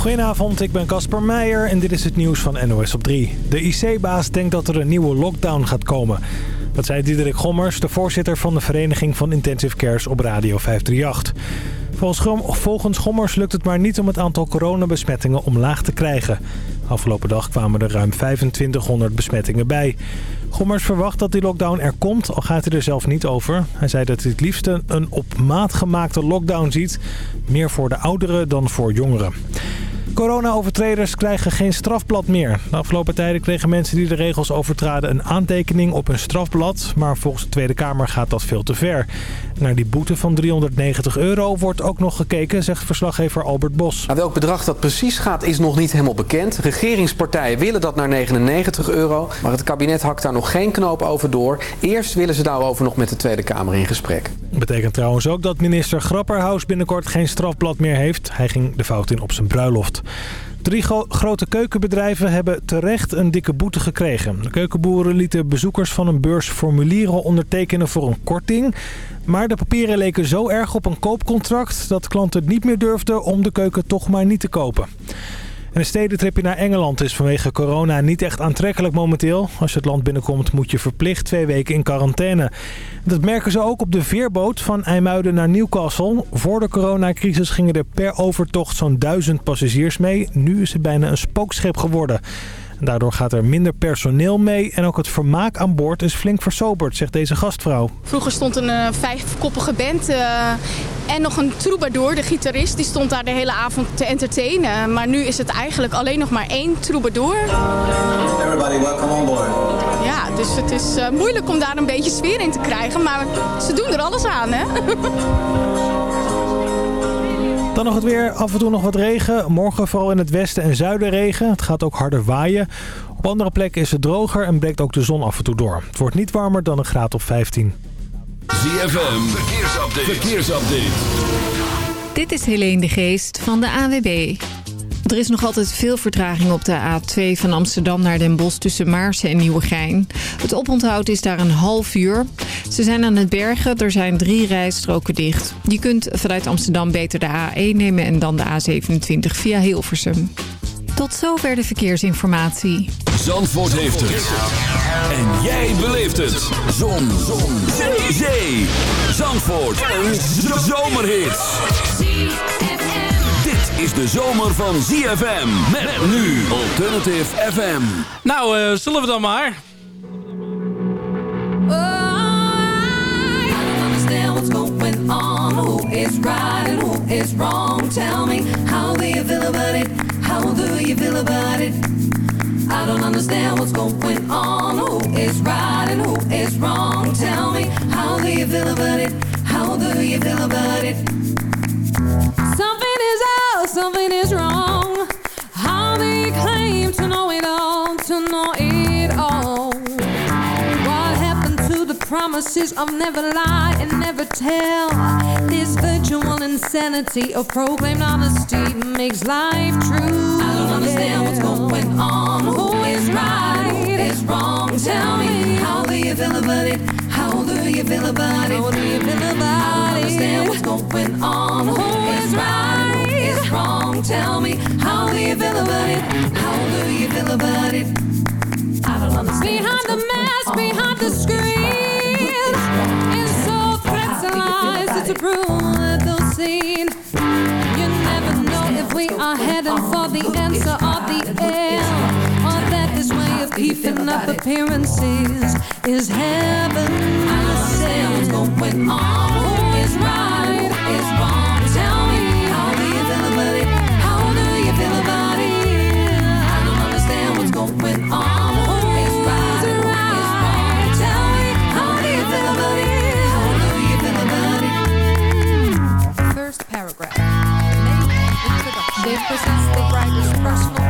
Goedenavond, ik ben Casper Meijer en dit is het nieuws van NOS op 3. De IC-baas denkt dat er een nieuwe lockdown gaat komen. Dat zei Diederik Gommers, de voorzitter van de Vereniging van Intensive Cares op Radio 538. Volgens Gommers lukt het maar niet om het aantal coronabesmettingen omlaag te krijgen. Afgelopen dag kwamen er ruim 2500 besmettingen bij. Gommers verwacht dat die lockdown er komt, al gaat hij er zelf niet over. Hij zei dat hij het liefst een op maat gemaakte lockdown ziet. Meer voor de ouderen dan voor jongeren. Corona-overtreders krijgen geen strafblad meer. De afgelopen tijden kregen mensen die de regels overtraden een aantekening op hun strafblad. Maar volgens de Tweede Kamer gaat dat veel te ver. Naar die boete van 390 euro wordt ook nog gekeken, zegt verslaggever Albert Bos. Nou, welk bedrag dat precies gaat is nog niet helemaal bekend. Regeringspartijen willen dat naar 99 euro. Maar het kabinet hakt daar nog geen knoop over door. Eerst willen ze daarover nog met de Tweede Kamer in gesprek. Betekent trouwens ook dat minister Grapperhaus binnenkort geen strafblad meer heeft. Hij ging de fout in op zijn bruiloft. Drie grote keukenbedrijven hebben terecht een dikke boete gekregen. De keukenboeren lieten bezoekers van een beurs formulieren ondertekenen voor een korting. Maar de papieren leken zo erg op een koopcontract dat klanten niet meer durfden om de keuken toch maar niet te kopen. En een stedentripje naar Engeland is vanwege corona niet echt aantrekkelijk momenteel. Als je het land binnenkomt moet je verplicht twee weken in quarantaine. Dat merken ze ook op de veerboot van IJmuiden naar Newcastle. Voor de coronacrisis gingen er per overtocht zo'n duizend passagiers mee. Nu is het bijna een spookschip geworden. Daardoor gaat er minder personeel mee en ook het vermaak aan boord is flink versoberd, zegt deze gastvrouw. Vroeger stond een uh, vijfkoppige band uh, en nog een troubadour, de gitarist, die stond daar de hele avond te entertainen. Maar nu is het eigenlijk alleen nog maar één troubadour. Everybody, welcome on board. Ja, dus het is uh, moeilijk om daar een beetje sfeer in te krijgen, maar ze doen er alles aan, hè? Dan nog het weer. Af en toe nog wat regen. Morgen vooral in het westen en zuiden regen. Het gaat ook harder waaien. Op andere plekken is het droger en breekt ook de zon af en toe door. Het wordt niet warmer dan een graad of 15. ZFM. Verkeersupdate. Verkeersupdate. Dit is Helene de Geest van de AWB. Er is nog altijd veel vertraging op de A2 van Amsterdam naar Den Bosch tussen Maarsen en Nieuwegein. Het oponthoud is daar een half uur. Ze zijn aan het bergen, er zijn drie rijstroken dicht. Je kunt vanuit Amsterdam beter de A1 nemen en dan de A27 via Hilversum. Tot zover de verkeersinformatie. Zandvoort heeft het. En jij beleeft het. Zon. Zon. Zee. Zandvoort. Een zomerhit is de zomer van ZFM. Met nu Alternative FM. Nou, uh, zullen we dan maar. Who is right and who is wrong? Tell me, how do you feel about it? How do you feel about it? I don't understand what's going on. Who is right and who is wrong? Tell me, how do you feel about it? How do you feel about it? Something is something is wrong. How they claim to know it all, to know it all. What happened to the promises of never lie and never tell? This virtual insanity of proclaimed honesty makes life true. I don't understand what's going on. Who is right? Who is wrong? Tell me, you feel about it? How do you feel about it? How do you feel about it? I understand what's going on. Who is right? Who is wrong? Tell me, how do you feel about it? How do you feel about it? I don't understand. Behind the mask, behind the screen, it's so threats and lies. It's a brutal scene. You never know if we are heading for the answer or the end, or that way of keeping up appearances is heaven. I what's going on. Who is right? Who is wrong? Tell me, how do you feel about it? How do you feel about it? I don't understand what's going on. Paragraph. They the writer's personal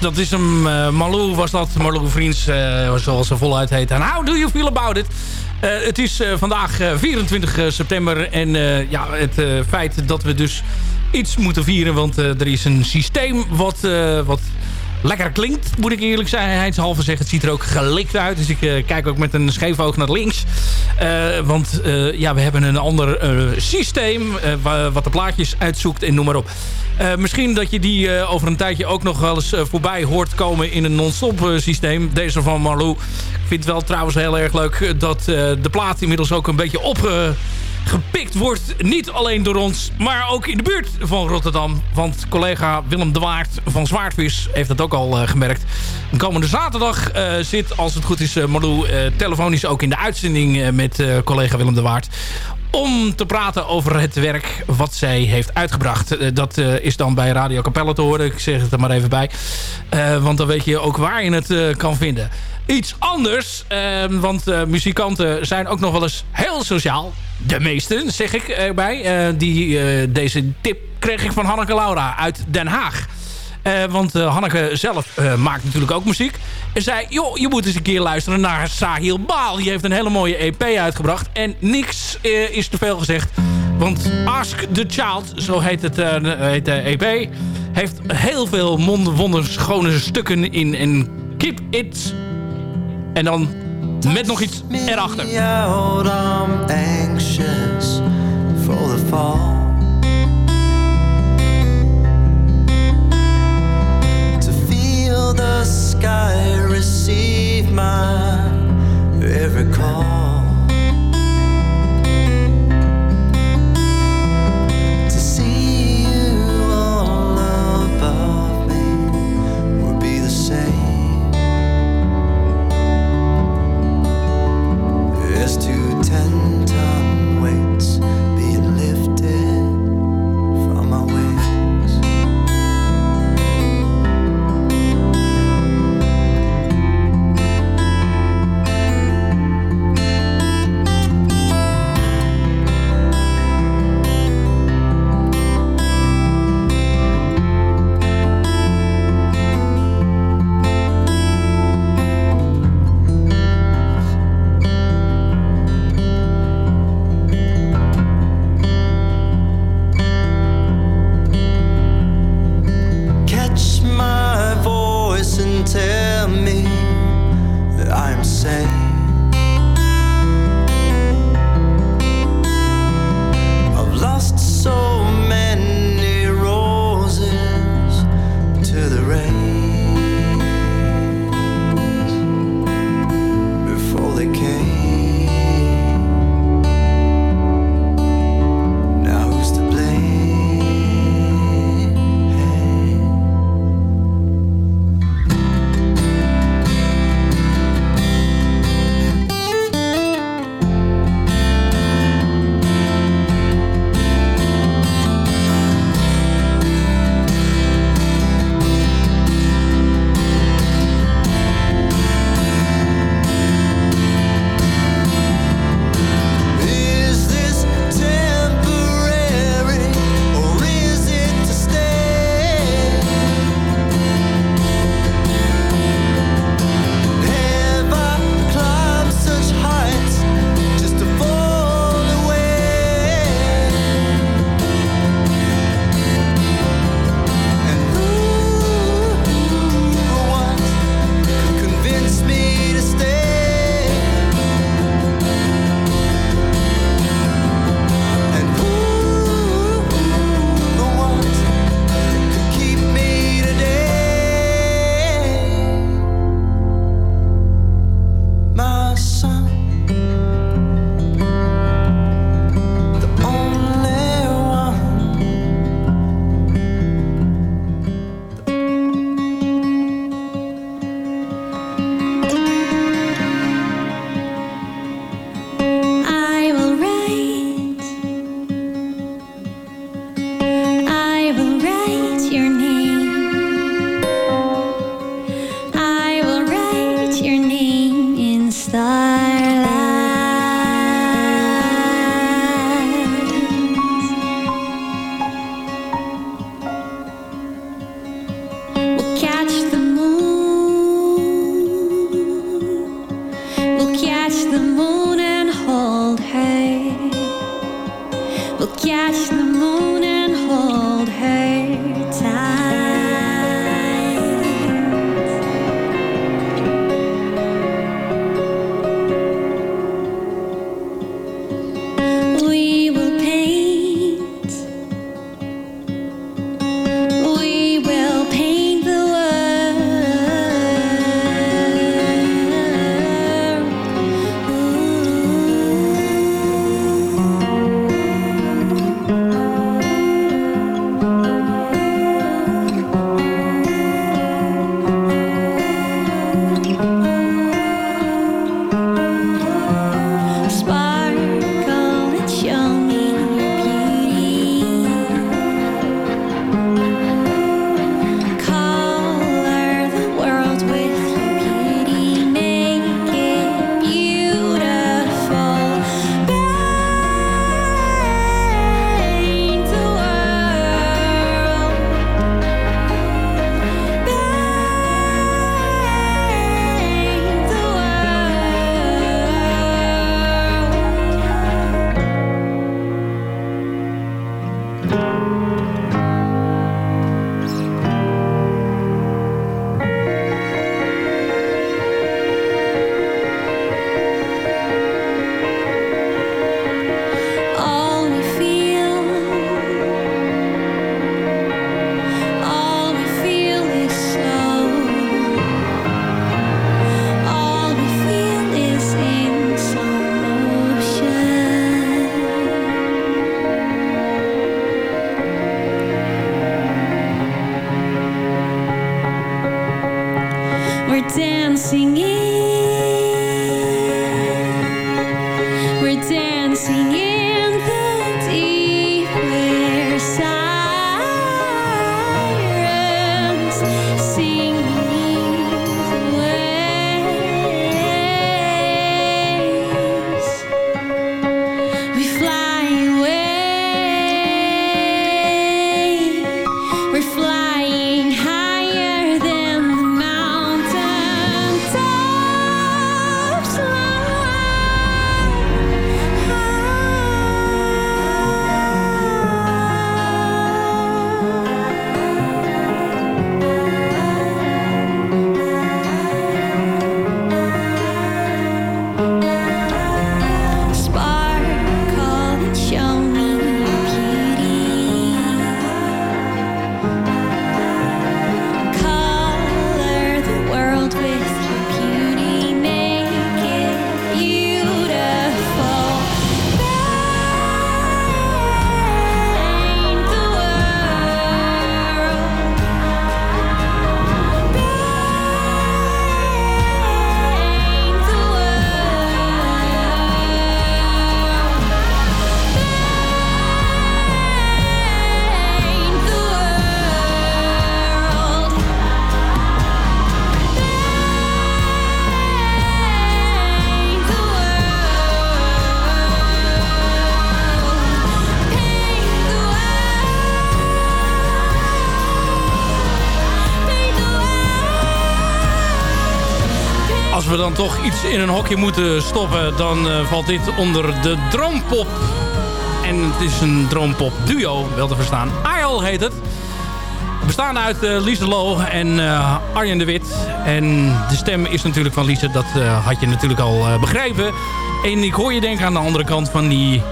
Dat is hem. Uh, Malou was dat. Malou Vriends, uh, zoals ze voluit heet. En how do you feel about it? Uh, het is vandaag 24 september. En ja, het feit dat we dus iets moeten vieren. Want er is een systeem wat, wat lekker klinkt, moet ik eerlijk zijn. halve zeggen, het ziet er ook gelikt uit. Dus ik uh, kijk ook met een scheef oog naar links. Uh, want uh, ja, we hebben een ander systeem wat de plaatjes uitzoekt en noem maar op. misschien dat je die over een tijdje ook nog wel eens voorbij hoort komen in een non-stop systeem. Deze van Marlou. Ik vind het wel trouwens heel erg leuk dat de plaat inmiddels ook een beetje op gepikt wordt. Niet alleen door ons, maar ook in de buurt van Rotterdam. Want collega Willem de Waard van Zwaardvis heeft dat ook al uh, gemerkt. De komende zaterdag uh, zit, als het goed is, uh, Marlou telefonisch ook in de uitzending met collega Willem de Waard om te praten over het werk wat zij heeft uitgebracht. dat is dan bij Radio Capelle te horen. Ik zeg het er maar even bij. want dan weet je ook waar je het kan vinden. Iets anders, want muzikanten zijn ook nog wel eens heel sociaal de meeste, zeg ik erbij. Uh, die, uh, deze tip kreeg ik van Hanneke Laura uit Den Haag. Want Hanneke zelf maakt natuurlijk ook muziek. En zei, joh, je moet eens een keer luisteren naar Sahil Baal. Die heeft een hele mooie EP uitgebracht. En niks is te veel gezegd. Want Ask the Child, zo heet, het, heet de EP... heeft heel veel wonderschone stukken in. En keep it... En dan met nog iets erachter. I'm anxious for the fall. To feel the sky receive dan toch iets in een hokje moeten stoppen... dan eh, valt dit onder de droompop. En het is een droompop duo, wel te verstaan. Isle heet het. Bestaande uit uh, Lise Lo en eh, Arjen de Wit. En de stem is natuurlijk van Lise. Dat had je natuurlijk al begrepen. En ik hoor je denken aan de andere kant van die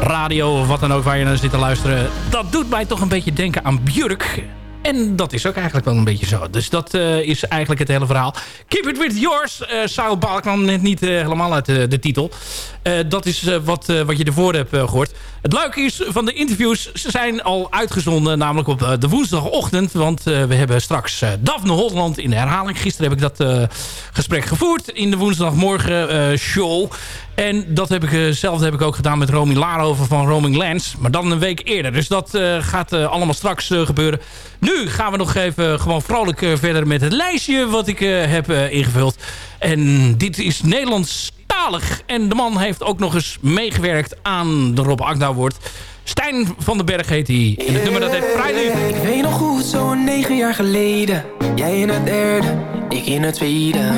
radio... of wat dan ook waar je naar zit te luisteren. Dat doet mij toch een beetje denken aan Björk. En dat is ook eigenlijk wel een beetje zo. Dus dat eh, is eigenlijk het hele verhaal. Keep it with yours. Uh, Saul Baal kwam net niet eh, helemaal uit de titel. Eh, dat is eh, wat, eh, wat je ervoor hebt eh, gehoord. Het leuke is van de interviews. Ze zijn al uitgezonden. Namelijk op eh, de woensdagochtend. Want eh, we hebben straks eh, Daphne Holland in de herhaling. Gisteren heb ik dat eh, gesprek gevoerd. In de woensdagmorgen eh, show. En dat heb ik, eh, hetzelfde heb ik ook gedaan met Romy Laarhoven van Roaming Lands. Maar dan een week eerder. Dus dat eh, gaat eh, allemaal straks gebeuren. Nu gaan we nog even gewoon vrolijk verder met het lijstje wat ik heb ingevuld. En dit is Nederlandstalig. En de man heeft ook nog eens meegewerkt aan de Rob Agda wordt. Stijn van den Berg heet hij. En het nummer dat heet Vrijleven. Ik weet nog goed, zo'n negen jaar geleden. Jij in het derde, ik in het tweede.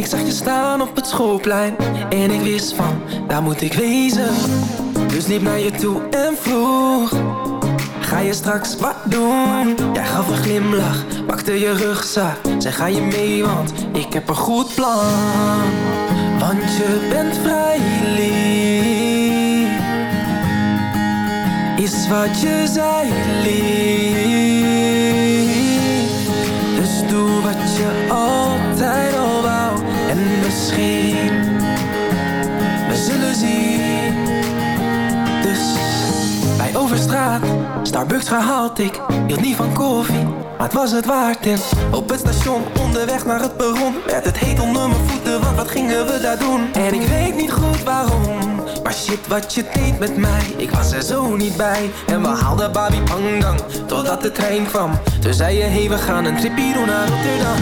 Ik zag je staan op het schoolplein en ik wist van, daar moet ik wezen. Dus liep naar je toe en vroeg, ga je straks wat doen? Jij gaf een glimlach, pakte je rugzak, zei ga je mee want ik heb een goed plan. Want je bent vrij lief, is wat je zei lief. Starbucks. Gehaald ik Hield niet van koffie, maar het was het waard En op het station, onderweg naar het perron Werd het heet onder mijn voeten, want wat gingen we daar doen? En ik weet niet goed waarom Maar shit wat je deed met mij, ik was er zo niet bij. En we haalden Babi Pangang, totdat de trein kwam. Toen zei je, hey we gaan een tripje doen naar Rotterdam.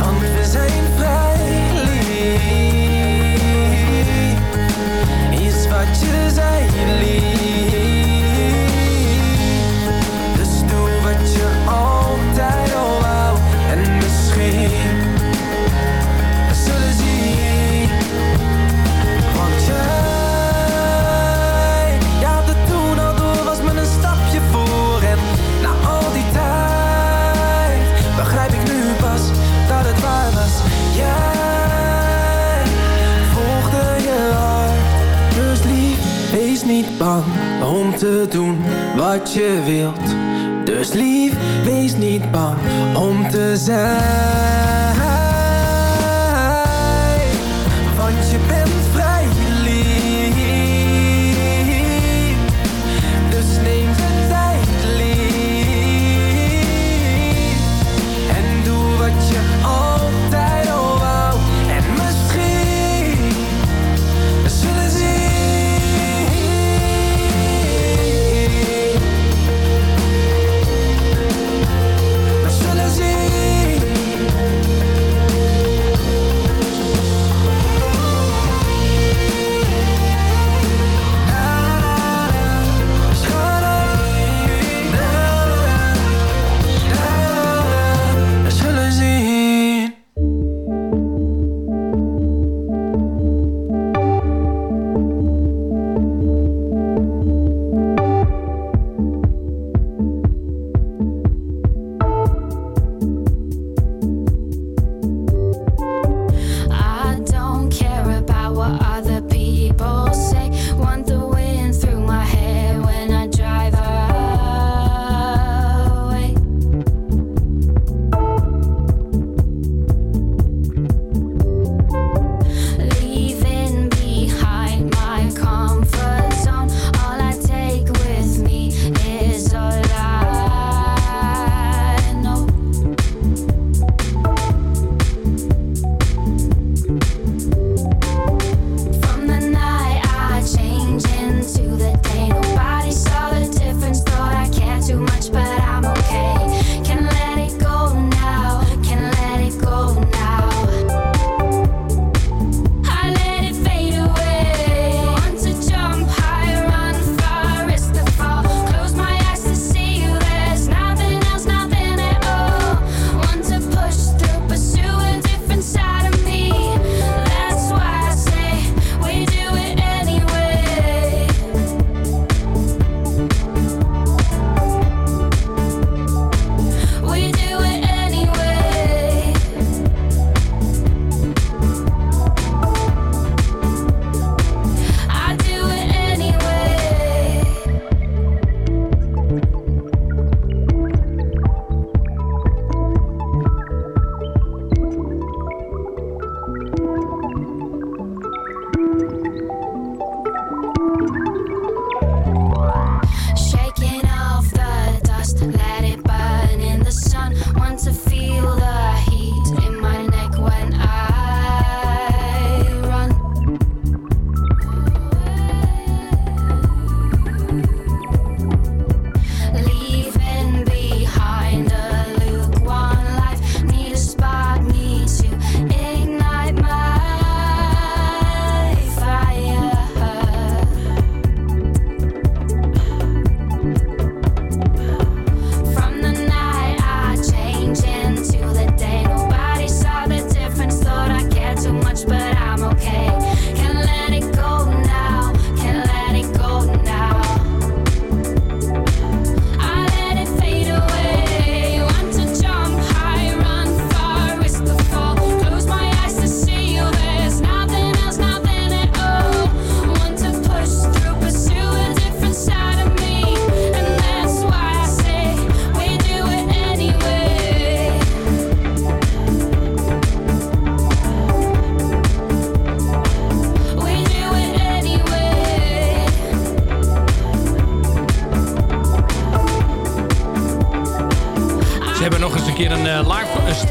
Want we zijn vrij lief. Is wat je zei lief wat je wilt.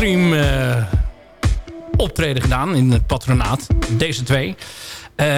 Livestream uh, optreden gedaan in het patronaat. Deze twee.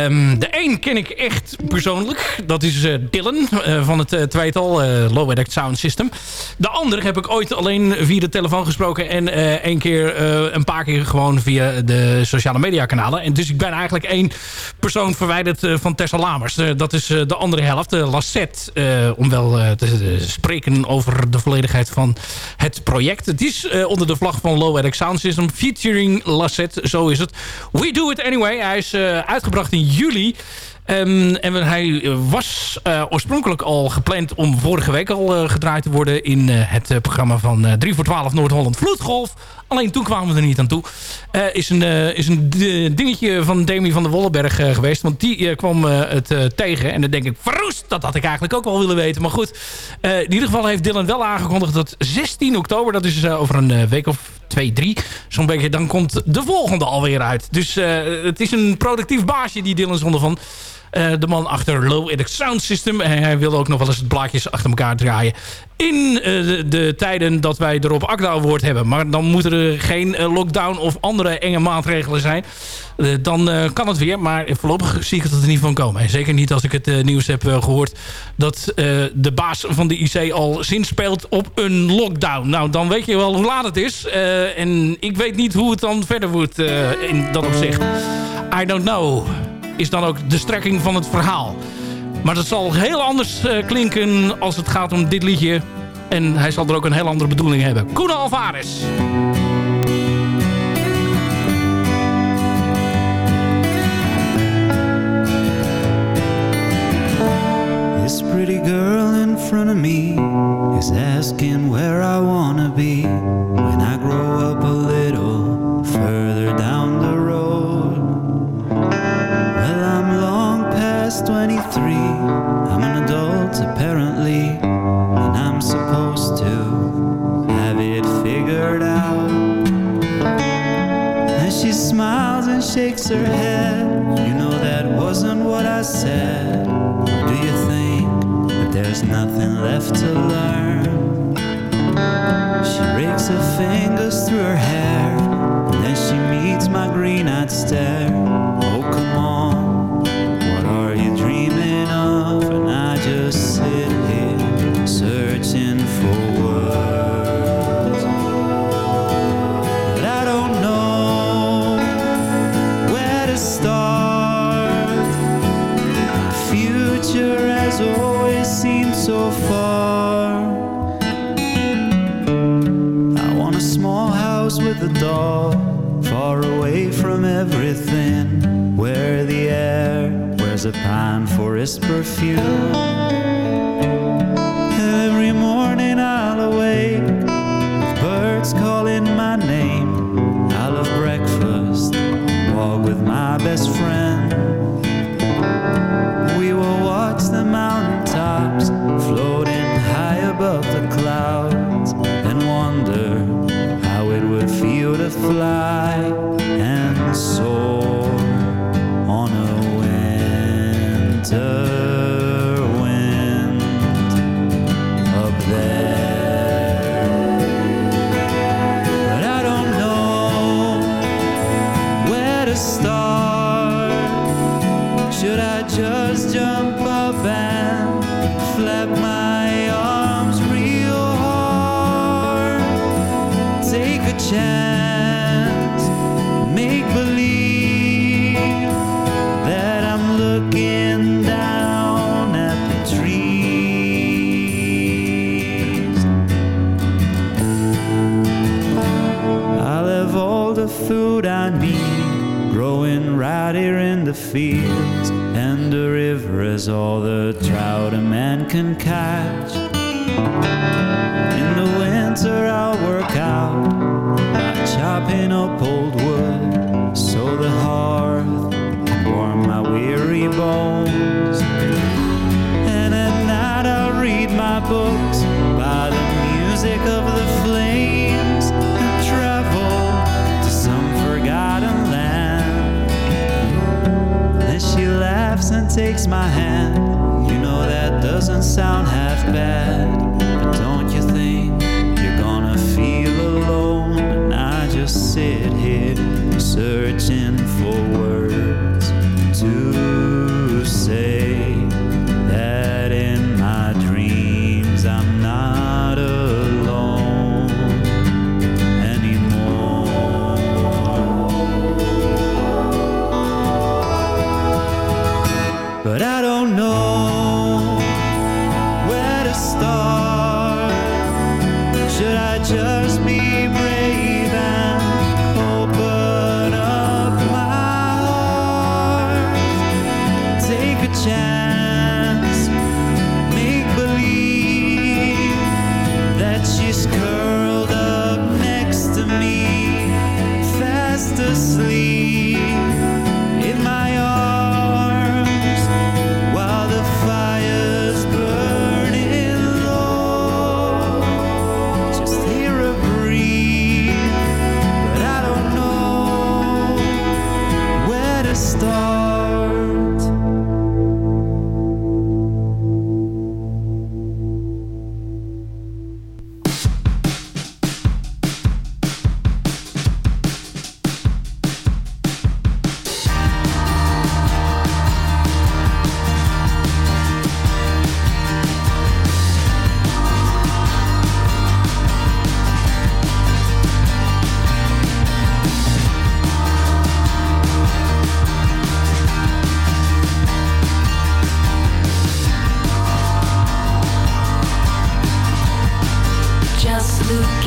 Um, de een ken ik echt persoonlijk. Dat is uh, Dylan uh, van het uh, tweetal Low Edit Sound System. De andere heb ik ooit alleen via de telefoon gesproken. En één keer, een paar keer gewoon via de sociale media kanalen. En dus ik ben eigenlijk één persoon verwijderd van Tessa Lamers. dat is de andere helft, de Lassette. om wel te spreken over de volledigheid van het project. Het is onder de vlag van Low Edit Sound System. Featuring Lassette, zo is het. We Do It Anyway. Hij is uitgebracht in juli. Um, en hij was uh, oorspronkelijk al gepland om vorige week al uh, gedraaid te worden... in uh, het programma van 3 voor 12 Noord-Holland Vloedgolf. Alleen toen kwamen we er niet aan toe. is een, is een dingetje van Demi van der Wolleberg geweest. Want die kwam het tegen. En dan denk ik, verroest, dat had ik eigenlijk ook wel willen weten. Maar goed, in ieder geval heeft Dylan wel aangekondigd dat 16 oktober... dat is over een week of twee, drie, zo'n beetje... dan komt de volgende alweer uit. Dus het is een productief baasje die Dylan zonder van... Uh, de man achter Low Edit Sound System. Hij wil ook nog wel eens het blaadjes achter elkaar draaien. In uh, de, de, tijden dat wij erop Akda woord hebben. Maar dan moeten er geen uh, lockdown of andere enge maatregelen zijn. dan kan het weer. Maar voorlopig zie ik het er niet van komen. En zeker niet als ik het nieuws heb gehoord... dat de baas van de IC al zin speelt op een lockdown. Nou, dan weet je wel hoe laat het is. en ik weet niet hoe het dan verder wordt in dat opzicht. I don't know is dan ook de strekking van het verhaal. Maar dat zal heel anders uh, klinken als het gaat om dit liedje. En hij zal er ook een heel andere bedoeling hebben. Koen Alvarez. This pretty girl in front of me is asking where I be when I grow up 23. I'm an adult, apparently, and I'm supposed to have it figured out. And she smiles and shakes her head. You know that wasn't what I said. Do you think that there's nothing left to learn? She rakes her fingers through her hair, and then she meets my green-eyed stare. Far. I want a small house with a dog, far away from everything, where the air wears a pine forest perfume. Fly the fields, and the river is all the trout a man can catch. In the winter, I'll work out by chopping up old takes my hand. You know that doesn't sound half bad,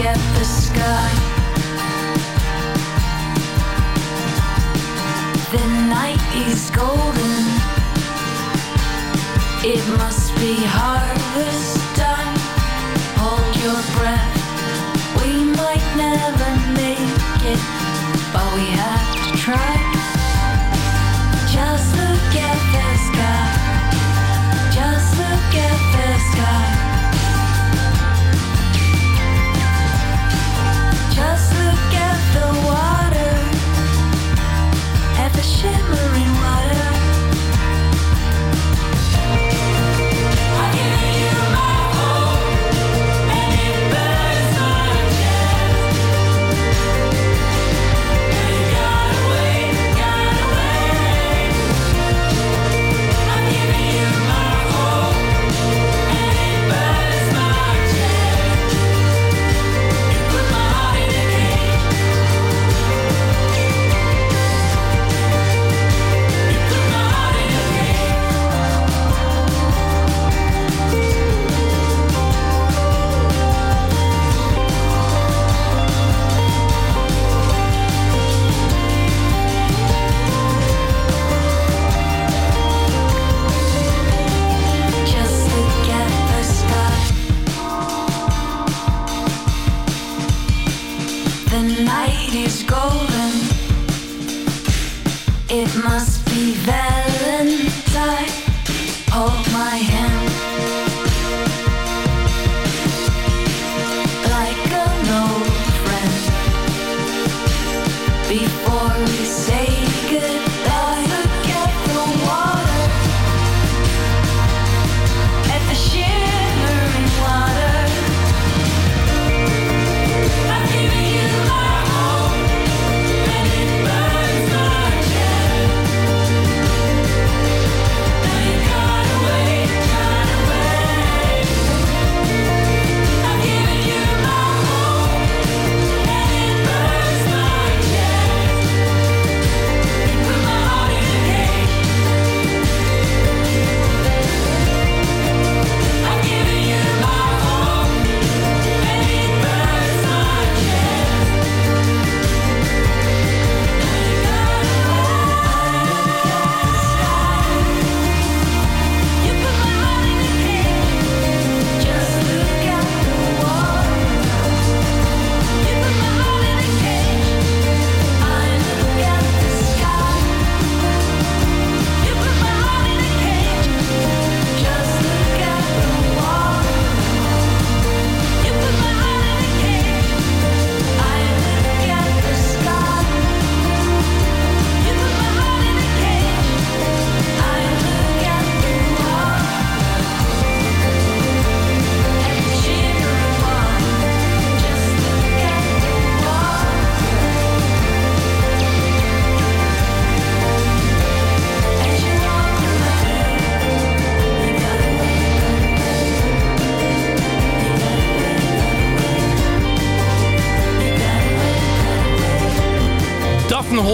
forget the sky. The night is golden. It must be harvest time. Hold your breath. We might never make it, but we have to try. Just look at the sky. Just look at the sky. shimmering be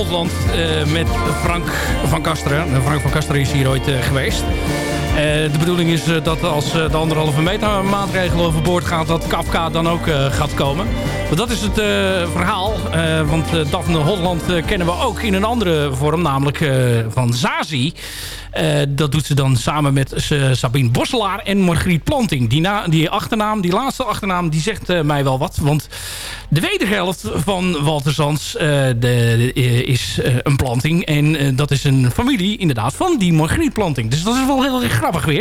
Holland eh, met Frank van Kasteren. Nou, Frank van Kasteren is hier ooit eh, geweest. Eh, de bedoeling is eh, dat als eh, de anderhalve meter maatregel overboord gaat... dat Kafka dan ook gaat komen. Maar dat is het verhaal. Want Daphne Holland kennen we ook in een andere vorm. Namelijk van Zazie. Dat doet ze dan samen met Sabine Bosselaar en Margriet Planting. Die, die achternaam, die laatste achternaam, die zegt mij wel wat. Want de wederhelft van Walter Sands eh, de, is een planting. En dat is een familie inderdaad van die Margriet Planting. Dus dat is wel heel grappig weer.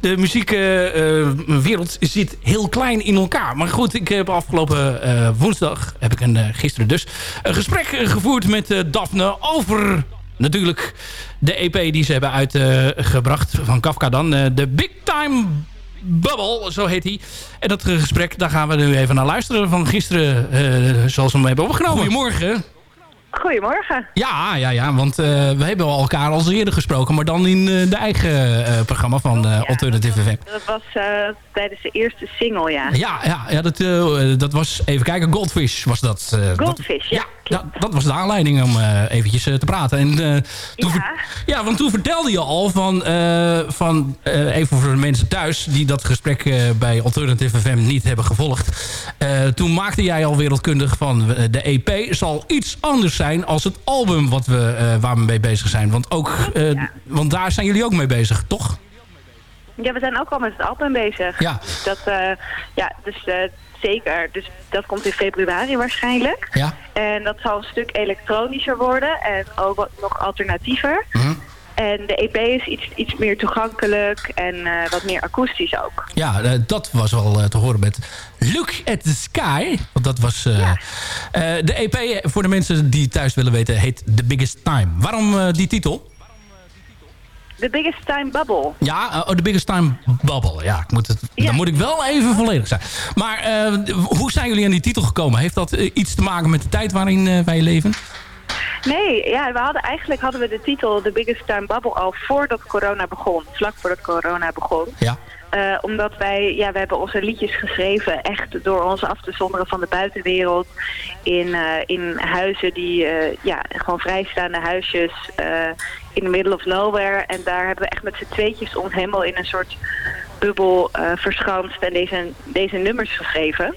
De muziekwereld zit heel klein in elkaar. Maar goed, ik heb afgelopen eh, woensdag, heb ik een, eh, gisteren dus, een gesprek eh, gevoerd met eh, Daphne over natuurlijk de EP die ze hebben uitgebracht van Kafka dan. eh, De Big Time Bubble, zo heet hij. En dat eh, gesprek, daar gaan we nu even naar luisteren van gisteren, eh, zoals we hem hebben opgenomen. Goedemorgen. Goedemorgen. Ja, ja, ja, want eh, we hebben elkaar al eerder gesproken, maar dan in eh, de eigen eh, programma van eh, Alternative FM. Dat was tijdens de eerste single, ja. Ja, ja, ja dat, dat was, even kijken, Goldfish was dat. dat- Goldfish, ja. Ja, dat was de aanleiding om eh, eventjes eh, te praten. En, eh, toen ver- ja, want toen vertelde je al van, van even voor de mensen thuis... die dat gesprek bij Alternative FM niet hebben gevolgd. Toen maakte jij al wereldkundig van de EP zal iets anders zijn... als het album wat we, waar we mee bezig zijn. Want, ook, want daar zijn jullie ook mee bezig, toch? Ja, we zijn ook al met het album bezig. Ja. Dat, ja, dus zeker. Dus dat komt in februari waarschijnlijk. Ja. En dat zal een stuk elektronischer worden en ook wat nog alternatiever. Mhm. En de EP is iets, iets meer toegankelijk en eh, wat meer akoestisch ook. Ja, eh, dat was wel eh, te horen met Look at the Sky. Want dat was... de EP, voor de mensen die thuis willen weten, heet The Biggest Time. Waarom die titel? The Biggest Time Bubble. Ja, oh, The Biggest Time Bubble. Ja, ik moet het, dan moet ik wel even volledig zijn. Maar eh, hoe zijn jullie aan die titel gekomen? Heeft dat eh, iets te maken met de tijd waarin wij leven? Nee, ja, we hadden, eigenlijk hadden we de titel The Biggest Time Bubble al voordat corona begon. Vlak voordat corona begon. Ja. Omdat wij, ja, we hebben onze liedjes geschreven echt door ons af te zonderen van de buitenwereld. In, in huizen die, ja, gewoon vrijstaande huisjes in the middle of nowhere. En daar hebben we echt met z'n tweetjes ons helemaal in een soort bubbel eh verschanst en deze, deze nummers geschreven.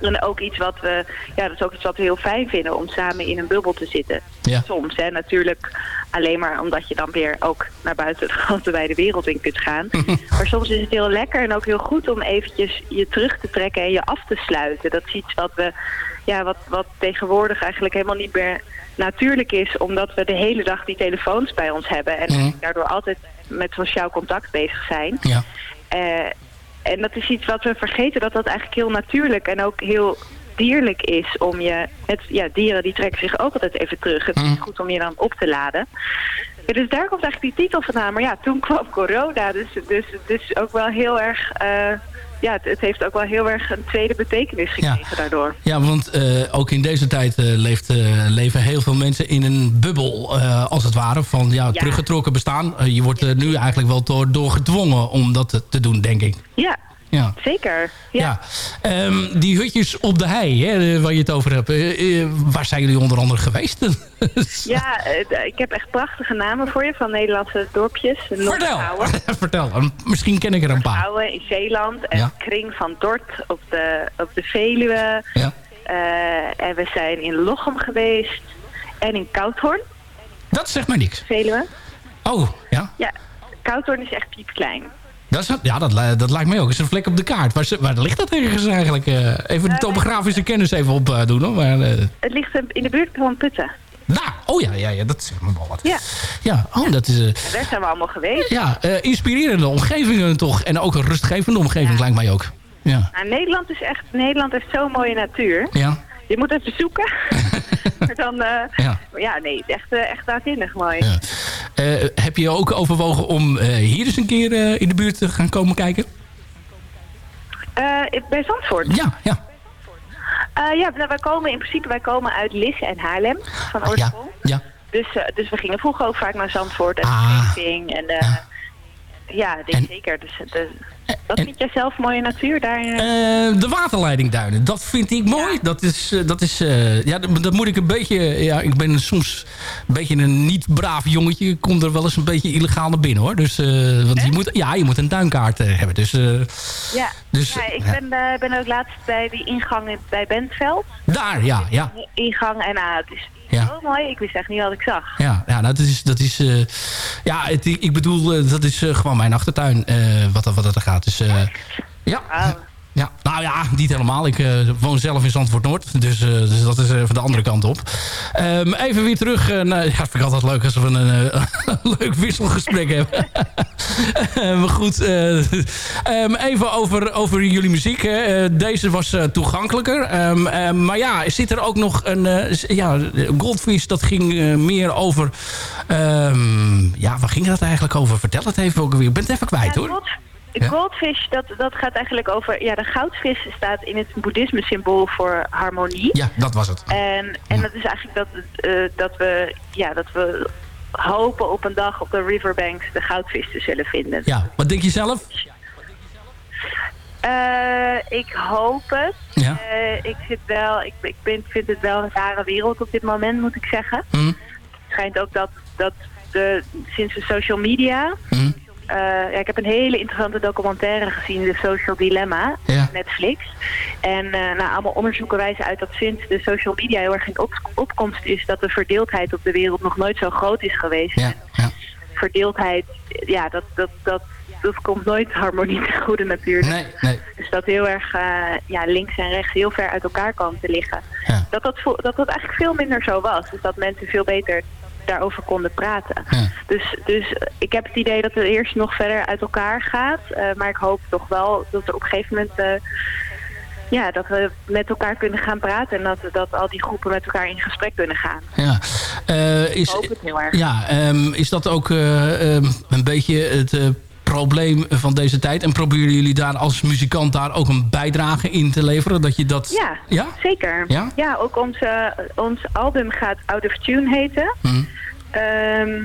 En ook iets wat we, ja, dat is ook iets wat we heel fijn vinden om samen in een bubbel te zitten. Ja. Soms, hè, natuurlijk alleen maar omdat je dan weer ook naar buiten de grote wijde wereld in kunt gaan. maar soms is het heel lekker en ook heel goed om eventjes je terug te trekken en je af te sluiten. Dat is iets wat we, ja, wat, wat tegenwoordig eigenlijk helemaal niet meer natuurlijk is, omdat we de hele dag die telefoons bij ons hebben en daardoor altijd met sociaal contact bezig zijn. Ja. Eh, en dat is iets wat we vergeten, dat dat eigenlijk heel natuurlijk en ook heel dierlijk is om je... Het, ja, dieren die trekken zich ook altijd even terug. Het is goed om je dan op te laden. Ja, dus daar komt eigenlijk die titel vandaan. Maar ja, toen kwam corona, dus, dus het is ook wel heel erg... eh, ja, het, het heeft ook wel heel erg een tweede betekenis gekregen daardoor. Ja, want eh, ook in deze tijd eh, leeft, eh, leven heel veel mensen in een bubbel, als het ware, van ja, teruggetrokken bestaan. Je wordt er nu eigenlijk wel door, door gedwongen om dat te, te doen, denk ik. Ja, Ja. zeker. Ja. Ehm, die hutjes op de hei, hè, eh, waar je het over hebt. eh, eh, waar zijn jullie onder andere geweest? Ja, ik heb echt prachtige namen voor je van Nederlandse dorpjes. Vertel. Vertel, misschien ken ik er een paar. Noordgouwen in Zeeland en Ja. Kring van Dort op de, op de Veluwe. Ja. En we zijn in Lochem geweest en in Koudhoorn. Dat zegt mij niks. Veluwe. Oh, ja. Ja, Koudhoorn is echt piepklein. Dat is, ja, dat, dat lijkt mij ook. is een vlek op de kaart. Waar, waar ligt dat ergens eigenlijk? Eh, even de topografische kennis even op eh, doen. Hoor. Maar, eh, Het ligt in de buurt van Putten. nou, oh ja, ja, ja, dat zegt me wel wat. Ja, Ja, oh, dat is... eh, en daar zijn we allemaal geweest. ja, eh, inspirerende omgevingen toch. En ook een rustgevende omgeving lijkt mij ook. Ja. Nou, Nederland is echt, Nederland heeft zo'n mooie natuur. Ja. Je moet even zoeken. maar dan, eh, Ja. ja. nee, het echt, eh, echt uitzinnig mooi. Eh, heb je ook overwogen om eh, hier eens een keer eh, in de buurt te gaan komen kijken? Eh, bij Zandvoort? Ja, ja. Eh, ja, nou, wij komen in principe wij komen uit Lig en Haarlem van oorsprong. Ja. Dus, eh, dus we gingen vroeger ook vaak naar Zandvoort en Ah. de. En, eh, ja, denk zeker. Dus, de, wat vind jij zelf mooie natuur daar? Eh, de waterleidingduinen, dat vind ik mooi. Dat is, eh, dat is eh, ja, dat, dat moet ik een beetje... Ja, ik ben soms een beetje een niet braaf jongetje. Ik kom er wel eens een beetje illegaal naar binnen, hoor. Dus, eh, want je moet, ja, je moet een duinkaart eh, hebben. Dus, eh, ja, dus, ja, ik ja. ben, eh, ben ook laatst bij die ingang in- bij Bentveld. daar, ja, ja. Ingang en ah, het is Ja. zo mooi. Ik wist echt niet wat ik zag. Ja, ja nou, dat is... Dat is eh, ja, het, ik bedoel, eh, dat is eh, gewoon mijn achtertuin wat, wat dat er gaat. Dus, ja, ja, nou ja, niet helemaal. Ik eh, woon zelf in Zandvoort Noord. Dus, eh, dus dat is even de andere kant op. Ehm, even weer terug. naar, ja, vind ik altijd leuk als we een, leuk wisselgesprek hebben. Maar goed, eh, ehm, even over, over jullie muziek. Hè. Deze was toegankelijker. Ehm, maar ja, zit er ook nog een... ja, Goldfish, dat ging meer over... ehm, ja, waar ging dat eigenlijk over? Vertel het even ook weer. Ik ben het even kwijt, Ja, hoor. Gold- Ja? Goldfish, dat, dat gaat eigenlijk over... Ja, de goudvis staat in het boeddhisme symbool voor harmonie. Ja, dat was het. En, en dat is eigenlijk dat, eh, dat, we, ja, dat we hopen op een dag op de riverbanks de goudvis te zullen vinden. Ja, wat denk je zelf? Eh, ik hoop het. Ja. Eh, ik zit wel, ik, ik ben, vind het wel een rare wereld op dit moment, moet ik zeggen. Hm? Het schijnt ook dat, dat de, sinds de social media... Hm? Eh, ja, ik heb een hele interessante documentaire gezien, The Social Dilemma, Ja. op Netflix. En eh, nou, allemaal onderzoeken wijzen uit dat sinds de social media heel erg in op- opkomst is... dat de verdeeldheid op de wereld nog nooit zo groot is geweest. Ja, ja. Verdeeldheid, ja, dat, dat, dat, dat komt nooit harmonie ten goede natuurlijk. Nee, nee. Dus dat heel erg eh, ja, links en rechts heel ver uit elkaar komen te liggen. Dat, dat, dat dat eigenlijk veel minder zo was. Dus dat mensen veel beter daarover konden praten. Ja. Dus, dus ik heb het idee dat het eerst nog verder uit elkaar gaat. eh, maar ik hoop toch wel dat er op een gegeven moment... eh, ja, dat we met elkaar kunnen gaan praten. En dat, dat al die groepen met elkaar in gesprek kunnen gaan. Ja. Eh, is, ik hoop het heel erg. Ja, ehm, is dat ook eh, ehm, een beetje het probleem van deze tijd? En proberen jullie daar als muzikant daar ook een bijdrage in te leveren? Dat je dat... Ja, Ja? zeker. Ja? ook onze, ons album gaat Out of Tune heten. Hm. Ehm,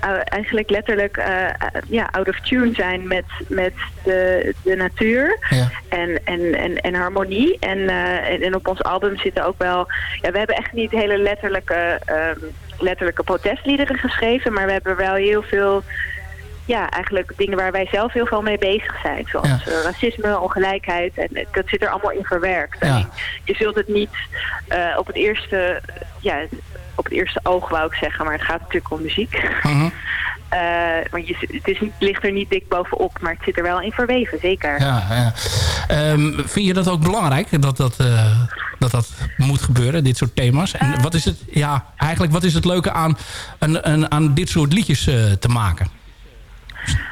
eh, eigenlijk letterlijk eh, ja, out of tune zijn met, met de, de natuur Ja. en, en, en, en harmonie. En, eh, en, en op ons album zitten ook wel... Ja, we hebben echt niet hele letterlijke, ehm, letterlijke protestliederen geschreven, maar we hebben wel heel veel... Ja, eigenlijk dingen waar wij zelf heel veel mee bezig zijn. Zoals Ja. eh, racisme, ongelijkheid. En eh, dat zit er allemaal in verwerkt. Ja. Je zult het niet eh, op het eerste... Ja, op het eerste oog wou ik zeggen, maar het gaat natuurlijk om muziek. Mhm. Eh, maar je, het, is, het ligt er niet dik bovenop, maar het zit er wel in verweven, zeker. Ja, ja. Ehm, vind je dat ook belangrijk, dat dat, dat dat moet gebeuren, dit soort thema's? En wat is het, ja, eigenlijk wat is het leuke aan, aan, aan, dit soort liedjes te maken?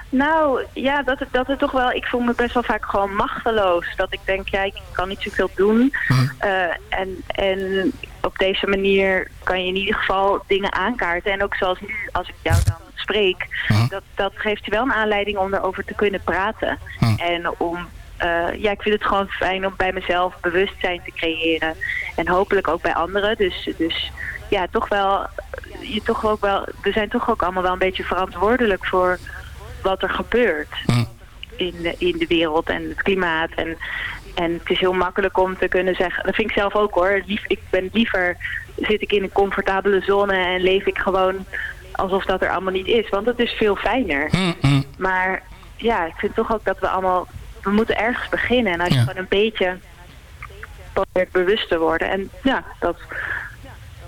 Nou, ja, dat het, dat het toch wel... Ik voel me best wel vaak gewoon machteloos. Dat ik denk, ja, ik kan niet zoveel doen. Eh, en, en op deze manier kan je in ieder geval dingen aankaarten. En ook zoals nu, als ik jou dan spreek... Dat, dat geeft je wel een aanleiding om erover te kunnen praten. En om... eh, ja, ik vind het gewoon fijn om bij mezelf bewustzijn te creëren. En hopelijk ook bij anderen. Dus, dus ja, toch wel, je toch ook wel... We zijn toch ook allemaal wel een beetje verantwoordelijk voor wat er gebeurt in, de, in de wereld en het klimaat. En, en het is heel makkelijk om te kunnen zeggen, dat vind ik zelf ook hoor, lief, ik ben liever, zit ik in een comfortabele zone en leef ik gewoon alsof dat er allemaal niet is. Want het is veel fijner. Maar ja, ik vind toch ook dat we allemaal, we moeten ergens beginnen. En als je gewoon een beetje probeert bewust te worden. En ja, dat,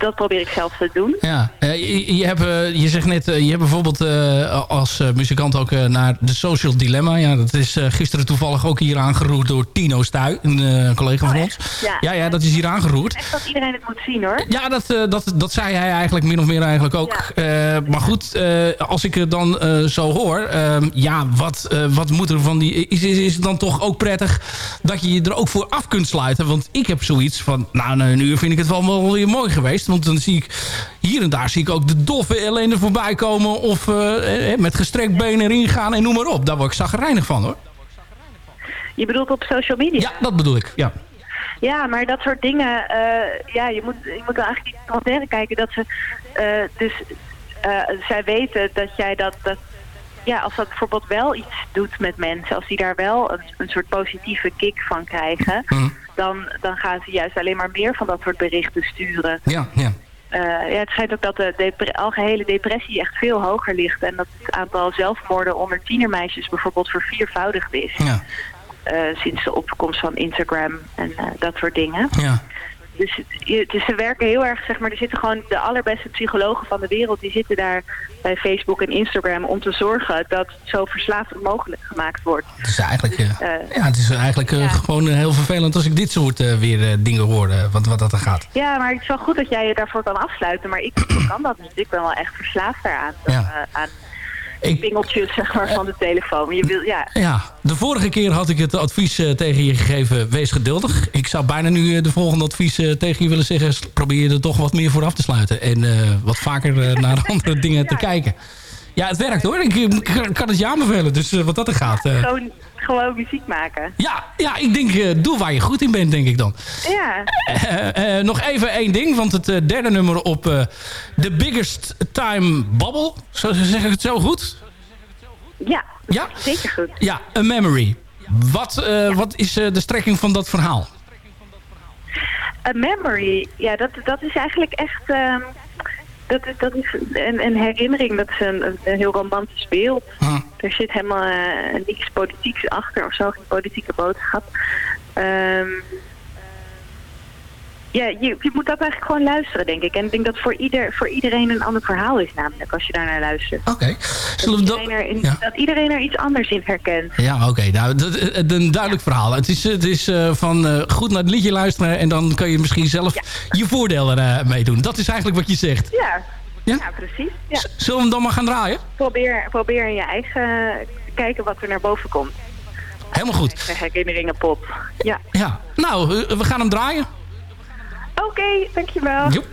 dat probeer ik zelf te doen. Ja, eh, je, je, hebt, eh, je zegt net, eh, je hebt bijvoorbeeld als muzikant ook naar de Social Dilemma. Ja, dat is gisteren toevallig ook hier aangeroerd door Tino Stuy, een collega van ons. Ja. Ja, ja, dat is hier aangeroerd. Echt dat iedereen het moet zien hoor. Ja, dat, dat, dat zei hij eigenlijk min of meer eigenlijk ook. Maar goed, als ik het dan zo hoor... ehm, ja, wat, wat moet er van die... Is, is, is het dan toch ook prettig dat je je er ook voor af kunt sluiten? Want ik heb zoiets van... Nou, na een uur vind ik het wel, wel weer mooi geweest. Want dan zie ik... Hier en daar zie ik ook de doffe ellende voorbij komen. Of eh, eh, met gestrekt been erin gaan en noem maar op. Daar word ik zagrijnig van, hoor. Je bedoelt op social media? Ja, dat bedoel ik. Ja. Ja, maar dat soort dingen, eh, ja, je moet, je moet eigenlijk die documentaire kijken dat ze, eh, dus, eh, zij weten dat jij dat, dat, ja, als dat bijvoorbeeld wel iets doet met mensen, als die daar wel een, een soort positieve kick van krijgen, Hm. dan, dan gaan ze juist alleen maar meer van dat soort berichten sturen. Ja, ja. Eh, ja, het schijnt ook dat de depre- algehele depressie echt veel hoger ligt. En dat het aantal zelfmoorden onder tienermeisjes bijvoorbeeld verviervoudigd is. Ja. Eh, sinds de opkomst van Instagram en eh, dat soort dingen. Ja. Dus, je- dus ze werken heel erg, zeg maar, er zitten gewoon de allerbeste psychologen van de wereld. Die zitten daar bij Facebook en Instagram om te zorgen dat het zo verslavend mogelijk gemaakt wordt. Het is eigenlijk, eh, Eh, ja, het is eigenlijk eh, gewoon heel vervelend als ik dit soort weer dingen hoor, wat, wat dat er gaat. Ja, maar het is wel goed dat jij je daarvoor kan afsluiten. Maar ik kan dat niet. Ik ben wel echt verslaafd daaraan. Ja. eh, aan pingeltjes zeg maar, van de telefoon. Je wil, ja. Ja, de vorige keer had ik het advies eh, tegen je gegeven, wees geduldig. Ik zou bijna nu eh, de volgende advies eh, tegen je willen zeggen, probeer er toch wat meer voor af te sluiten. En wat vaker naar andere dingen te kijken. Ja, het werkt hoor. Ik, kan het je aanbevelen, dus wat dat er gaat. Gewoon, gewoon muziek maken. ja, ja, ik denk, eh, doe waar je goed in bent, denk ik dan. Ja. Eh, eh, nog even één ding, want het derde nummer op The Biggest Time Bubble, zo, zeg ik het zo goed? Ja, ja? zeker goed. Ja, A Memory. Wat, wat is de strekking van dat verhaal? A memory, ja, dat, dat is eigenlijk echt... ehm, dat, is- dat is een, een herinnering, dat is een, een, heel romantisch beeld. Er zit helemaal eh, niks politieks achter of zo, geen politieke boodschap. Ehm, ja, je, je moet dat eigenlijk gewoon luisteren, denk ik. En ik denk dat voor, ieder, voor iedereen een ander verhaal is namelijk, als je daar naar luistert. Oké. Dat, iedereen er in- Ja. dat iedereen er iets anders in herkent. Ja, oké. Nou, dat, eh, een duidelijk verhaal. Het is, het is eh, van eh, goed naar het liedje luisteren... en dan kan je misschien zelf je voordeel er mee doen. Dat is eigenlijk wat je zegt. Ja, ja? precies. Ja. Zullen we hem dan maar gaan draaien? Probeer, probeer in je eigen kijken wat er naar boven komt. Helemaal goed. Eigen herinneringenpop. Ja. Ja. Nou, eh, we gaan hem draaien. Oké, dankjewel. Joep.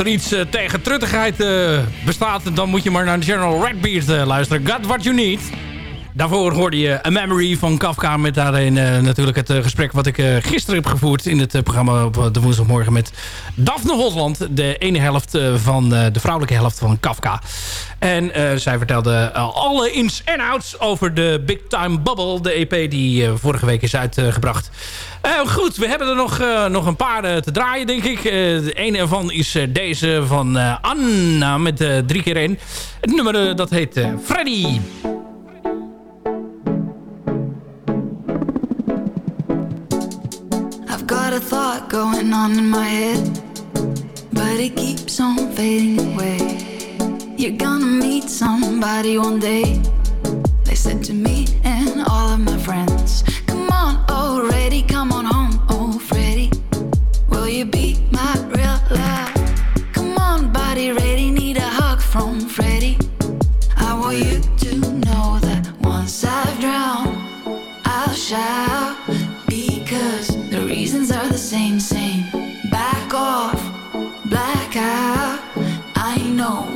er iets eh, tegen truttigheid eh, bestaat, dan moet je maar naar General Redbeard eh, luisteren. Got What You Need. Daarvoor hoorde je A Memory van Kafka... met daarin eh, natuurlijk het eh, gesprek wat ik eh, gisteren heb gevoerd... in het programma op de woensdagmorgen met Daphne Hosland. de ene helft van de vrouwelijke helft van Kafka. En zij vertelde alle ins en outs over de Big Time Bubble... de EP die vorige week is uitgebracht. goed, we hebben er nog, nog een paar te draaien, denk ik. de ene ervan is deze van Anna met drie keer één. Het nummer dat heet Freddy... thought going on in my head, but it keeps on fading away. You're gonna meet somebody one day. They said to me and all of my friends.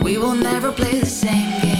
we will never play the same game.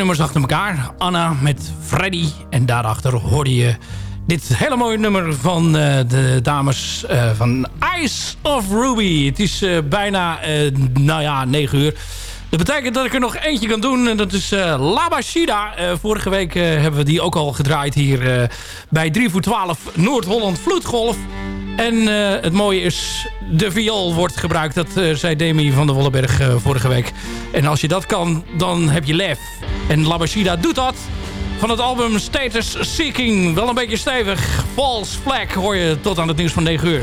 Nummers achter elkaar. Anna met Freddy. En daarachter hoorde je dit hele mooie nummer van eh, de dames eh, van Ice of Ruby. Het is eh, bijna, nou ja, 9 uur. Dat betekent dat ik er nog eentje kan doen. En dat is eh Labashida. Vorige week hebben we die ook al gedraaid hier bij 3 voor 12 Noord-Holland Vloedgolf. En eh, het mooie is, de viool wordt gebruikt. Dat eh, zei Demi van der Wolleberg eh, vorige week. En als je dat kan, dan heb je lef. En Labashida doet dat. Van het album Status Seeking. Wel een beetje stevig. False Flag hoor je tot aan het nieuws van 9 uur.